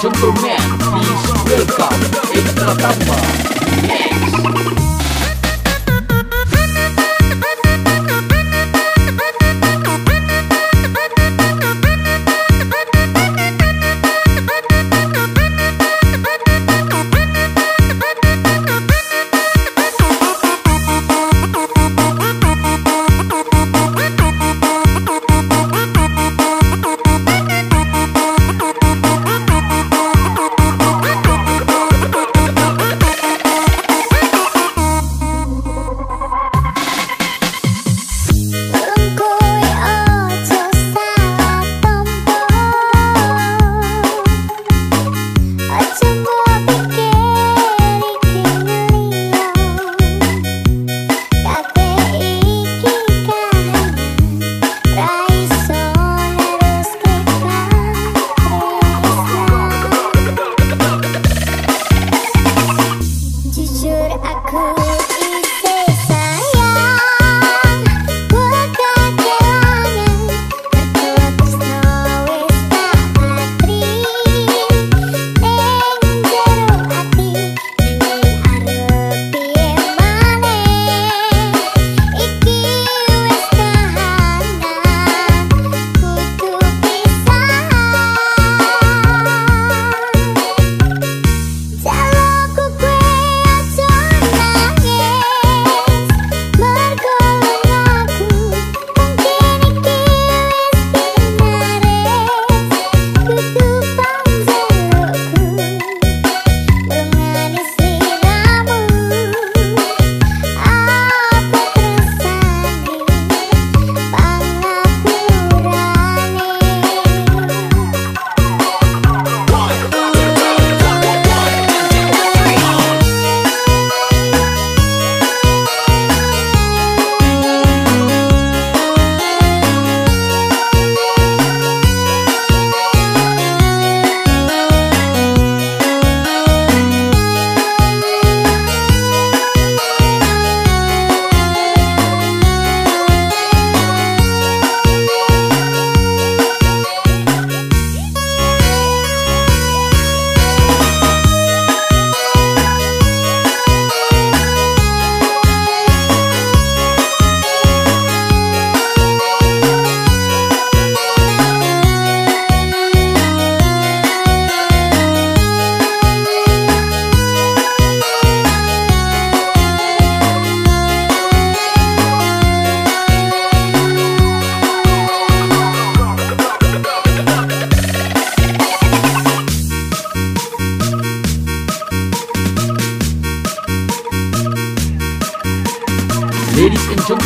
gentlemen, please welcome Ekta Tamba Mix. cool.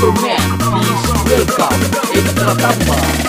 Gentlemen, please welcome Indra Tamba Mix.